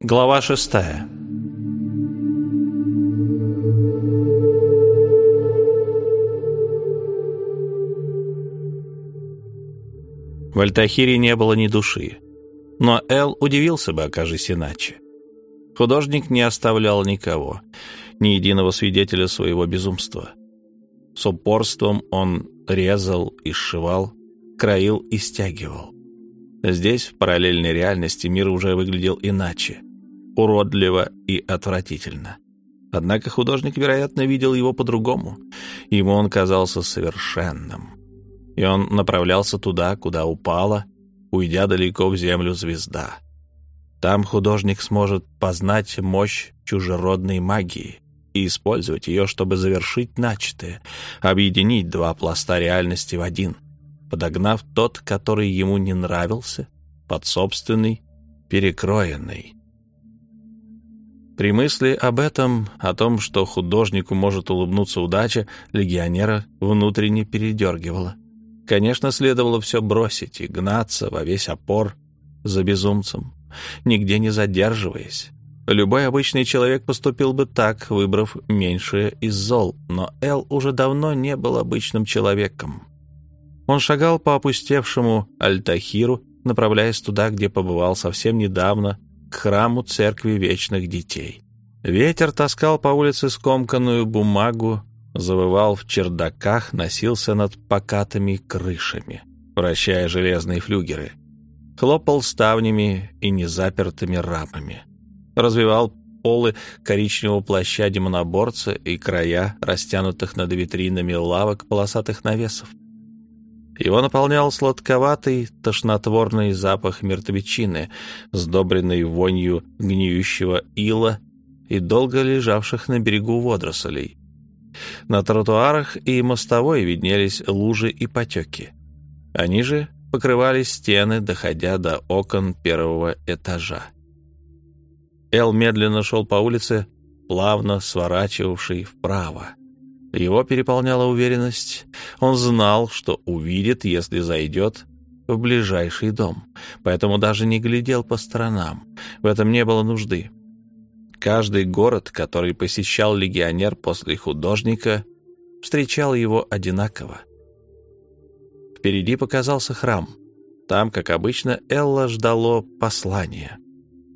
Глава шестая. В Альтахире не было ни души, но Эл удивился бы, окажись иначе. Художник не оставлял никого, ни единого свидетеля своего безумства. С упорством он резал и сшивал, краил и стягивал. Здесь, в параллельной реальности, мир уже выглядел иначе уродливо и отвратительно. Однако художник, вероятно, видел его по-другому. Ему он казался совершенным. И он направлялся туда, куда упала, уйдя далеко в землю звезда. Там художник сможет познать мощь чужеродной магии и использовать ее, чтобы завершить начатое, объединить два пласта реальности в один, подогнав тот, который ему не нравился, под собственный, перекроенный. При мысли об этом, о том, что художнику может улыбнуться удача, легионера внутренне передергивало. Конечно, следовало все бросить и гнаться во весь опор за безумцем, нигде не задерживаясь. Любой обычный человек поступил бы так, выбрав меньшее из зол, но Эл уже давно не был обычным человеком. Он шагал по опустевшему Альтахиру, направляясь туда, где побывал совсем недавно к храму церкви вечных детей. Ветер таскал по улице скомканную бумагу, завывал в чердаках, носился над покатыми крышами, вращая железные флюгеры, хлопал ставнями и незапертыми рамами, развивал полы коричневого плаща демоноборца и края растянутых над витринами лавок полосатых навесов. Его наполнял сладковатый, тошнотворный запах мертвечины, сдобренный вонью гниющего ила и долго лежавших на берегу водорослей. На тротуарах и мостовой виднелись лужи и потеки. Они же покрывали стены, доходя до окон первого этажа. Эл медленно шел по улице, плавно сворачивавший вправо. Его переполняла уверенность. Он знал, что увидит, если зайдет в ближайший дом, поэтому даже не глядел по сторонам. В этом не было нужды. Каждый город, который посещал легионер после художника, встречал его одинаково. Впереди показался храм. Там, как обычно, Элла ждало послания.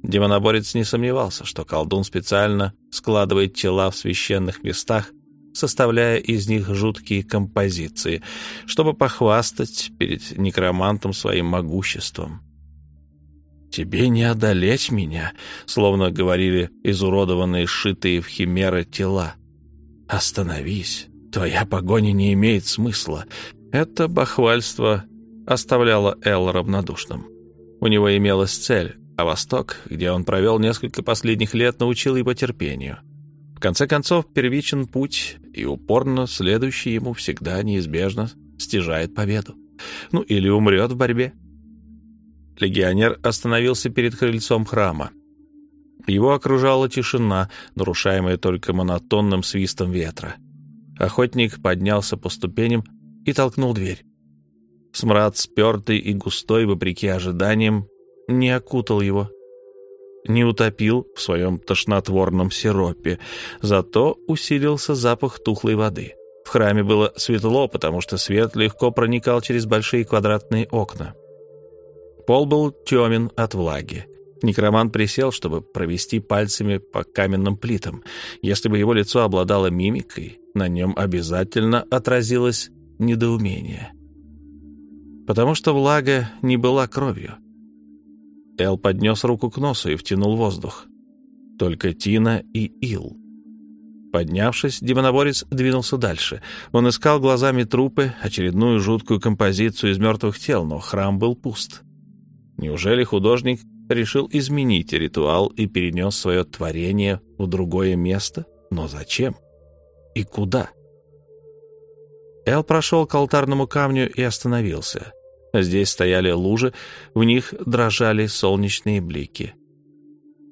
Демоноборец не сомневался, что колдун специально складывает тела в священных местах, составляя из них жуткие композиции, чтобы похвастать перед некромантом своим могуществом. «Тебе не одолеть меня», — словно говорили изуродованные, сшитые в химеры тела. «Остановись, твоя погоня не имеет смысла». Это бахвальство оставляло Эл равнодушным. У него имелась цель, а Восток, где он провел несколько последних лет, научил его терпению — конце концов, первичен путь, и упорно следующий ему всегда неизбежно стяжает победу. Ну, или умрет в борьбе. Легионер остановился перед крыльцом храма. Его окружала тишина, нарушаемая только монотонным свистом ветра. Охотник поднялся по ступеням и толкнул дверь. Смрад, спертый и густой, вопреки ожиданиям, не окутал его не утопил в своем тошнотворном сиропе, зато усилился запах тухлой воды. В храме было светло, потому что свет легко проникал через большие квадратные окна. Пол был темен от влаги. Некромант присел, чтобы провести пальцами по каменным плитам. Если бы его лицо обладало мимикой, на нем обязательно отразилось недоумение. Потому что влага не была кровью. Эл поднес руку к носу и втянул воздух. Только Тина и Ил. Поднявшись, демоноборец двинулся дальше. Он искал глазами трупы, очередную жуткую композицию из мертвых тел, но храм был пуст. Неужели художник решил изменить ритуал и перенес свое творение в другое место? Но зачем? И куда? Эл прошел к алтарному камню и остановился. Здесь стояли лужи, в них дрожали солнечные блики.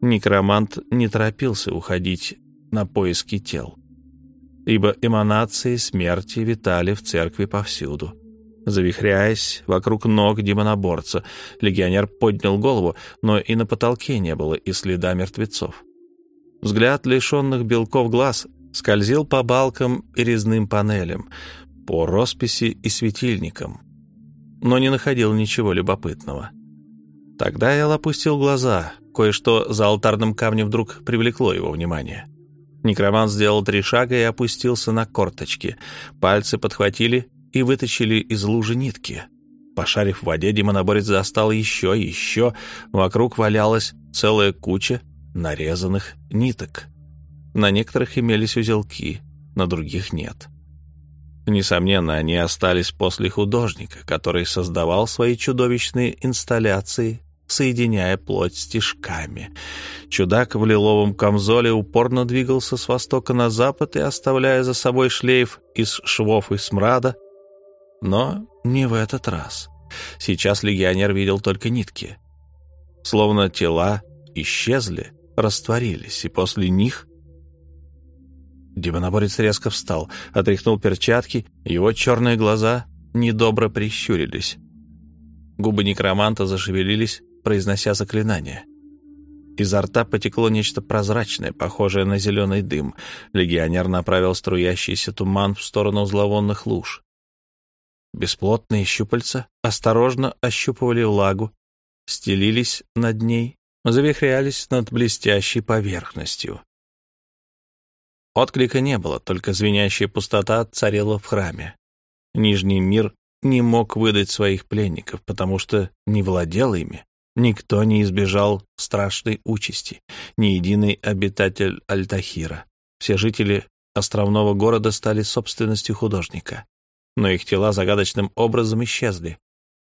Некромант не торопился уходить на поиски тел, ибо эманации смерти витали в церкви повсюду. Завихряясь вокруг ног демоноборца, легионер поднял голову, но и на потолке не было и следа мертвецов. Взгляд лишенных белков глаз скользил по балкам и резным панелям, по росписи и светильникам, но не находил ничего любопытного. Тогда Эл опустил глаза. Кое-что за алтарным камнем вдруг привлекло его внимание. Некромант сделал три шага и опустился на корточки. Пальцы подхватили и вытащили из лужи нитки. Пошарив в воде, демоноборец застал еще и еще. Вокруг валялась целая куча нарезанных ниток. На некоторых имелись узелки, на других нет. Несомненно, они остались после художника, который создавал свои чудовищные инсталляции, соединяя плоть стежками. Чудак в лиловом камзоле упорно двигался с востока на запад и оставляя за собой шлейф из швов и смрада. Но не в этот раз. Сейчас легионер видел только нитки. Словно тела исчезли, растворились, и после них Демоноборец резко встал, отряхнул перчатки, его черные глаза недобро прищурились. Губы некроманта зашевелились, произнося заклинание. Изо рта потекло нечто прозрачное, похожее на зеленый дым. Легионер направил струящийся туман в сторону зловонных луж. Бесплотные щупальца осторожно ощупывали влагу, стелились над ней, завихрялись над блестящей поверхностью. Отклика не было, только звенящая пустота царила в храме. Нижний мир не мог выдать своих пленников, потому что не владел ими. Никто не избежал страшной участи, ни единый обитатель Альтахира. Все жители островного города стали собственностью художника. Но их тела загадочным образом исчезли.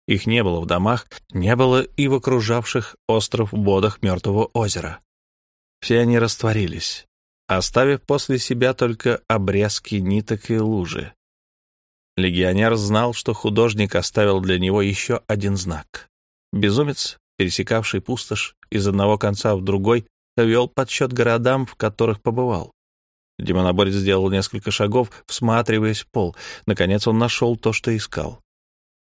Их не было в домах, не было и в окружавших остров водах Мертвого озера. Все они растворились, оставив после себя только обрезки ниток и лужи. Легионер знал, что художник оставил для него еще один знак. Безумец, пересекавший пустошь из одного конца в другой, вел подсчет городам, в которых побывал. Демоноборец сделал несколько шагов, всматриваясь в пол. Наконец он нашел то, что искал.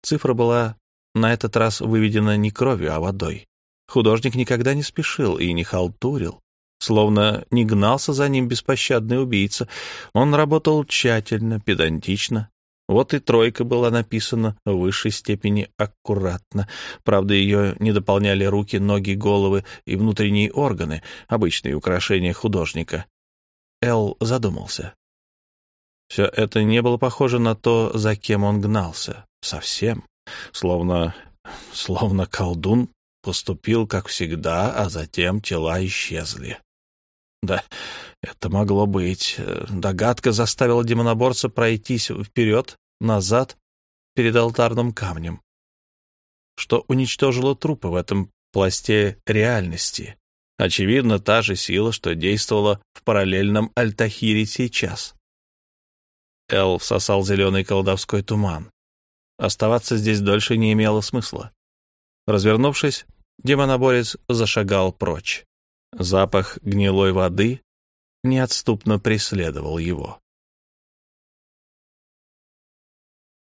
Цифра была на этот раз выведена не кровью, а водой. Художник никогда не спешил и не халтурил словно не гнался за ним беспощадный убийца. Он работал тщательно, педантично. Вот и тройка была написана в высшей степени аккуратно. Правда, ее не дополняли руки, ноги, головы и внутренние органы, обычные украшения художника. Эл задумался. Все это не было похоже на то, за кем он гнался. Совсем. Словно... словно колдун поступил, как всегда, а затем тела исчезли. Да, это могло быть. Догадка заставила демоноборца пройтись вперед, назад, перед алтарным камнем. Что уничтожило трупы в этом пласте реальности? Очевидно, та же сила, что действовала в параллельном Альтахире сейчас. Эл всосал зеленый колдовской туман. Оставаться здесь дольше не имело смысла. Развернувшись, демоноборец зашагал прочь. Запах гнилой воды неотступно преследовал его.